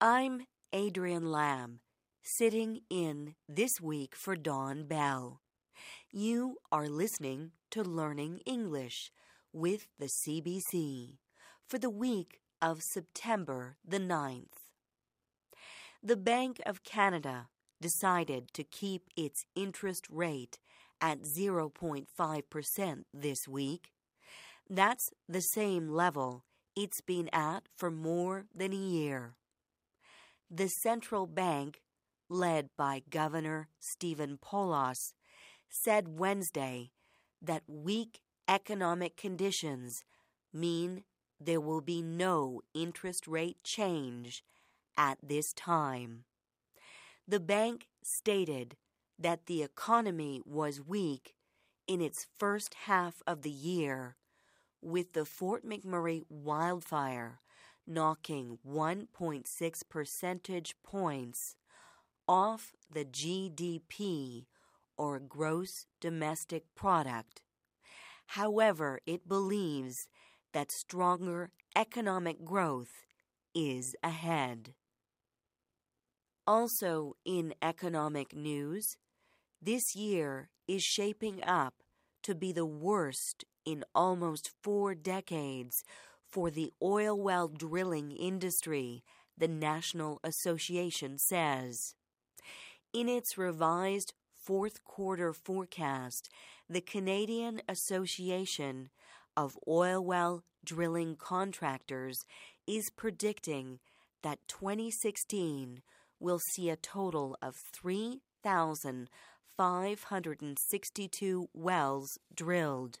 I'm Adrian Lamb, sitting in this week for Dawn Bell. You are listening to Learning English with the CBC for the week of September the 9th. The Bank of Canada decided to keep its interest rate at 0.5% this week. That's the same level it's been at for more than a year. The central bank, led by Governor Stephen Poloz, said Wednesday that weak economic conditions mean there will be no interest rate change at this time. The bank stated that the economy was weak in its first half of the year, with the Fort McMurray wildfire knocking 1.6 percentage points off the GDP or gross domestic product. However, it believes that stronger economic growth is ahead. Also, in economic news, this year is shaping up to be the worst in almost four decades for the oil well drilling industry, the National Association says. In its revised fourth quarter forecast, the Canadian Association of Oil Well Drilling Contractors is predicting that 2016 will see a total of 3,562 wells drilled,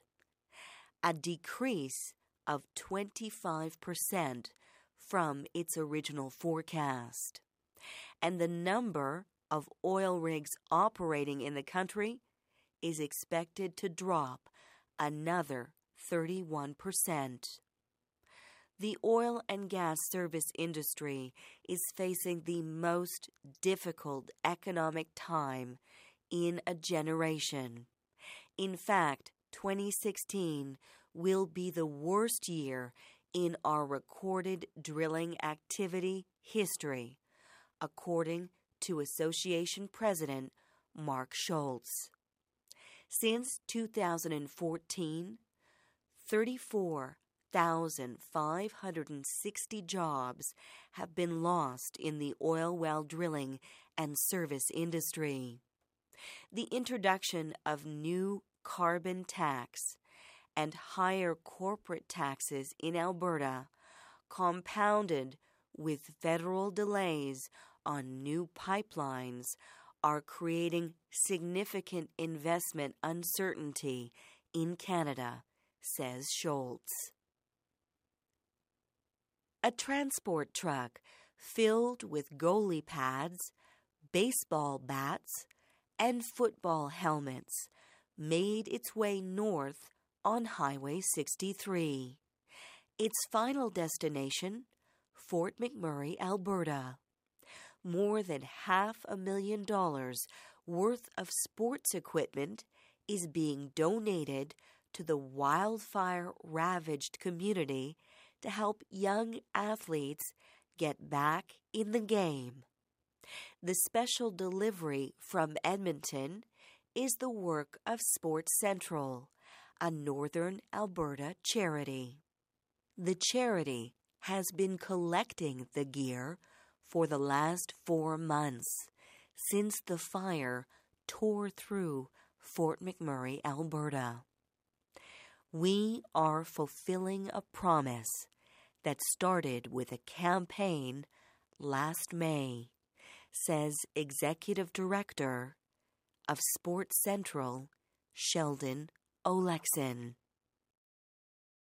a decrease of 25% from its original forecast. And the number of oil rigs operating in the country is expected to drop another 31%. The oil and gas service industry is facing the most difficult economic time in a generation. In fact, 2016 will be the worst year in our recorded drilling activity history, according to Association President Mark Scholz. Since 2014, 34,560 jobs have been lost in the oil well drilling and service industry. The introduction of new carbon tax and higher corporate taxes in Alberta, compounded with federal delays on new pipelines, are creating significant investment uncertainty in Canada, says Scholz. A transport truck filled with goalie pads, baseball bats, and football helmets made its way north on Highway 63. Its final destination, Fort McMurray, Alberta. More than half a million dollars worth of sports equipment is being donated to the wildfire ravaged community to help young athletes get back in the game. The special delivery from Edmonton is the work of Sports Central, a Northern Alberta charity. The charity has been collecting the gear for the last four months since the fire tore through Fort McMurray, Alberta. We are fulfilling a promise that started with a campaign last May, says Executive Director of Sports Central, Sheldon Oleksin.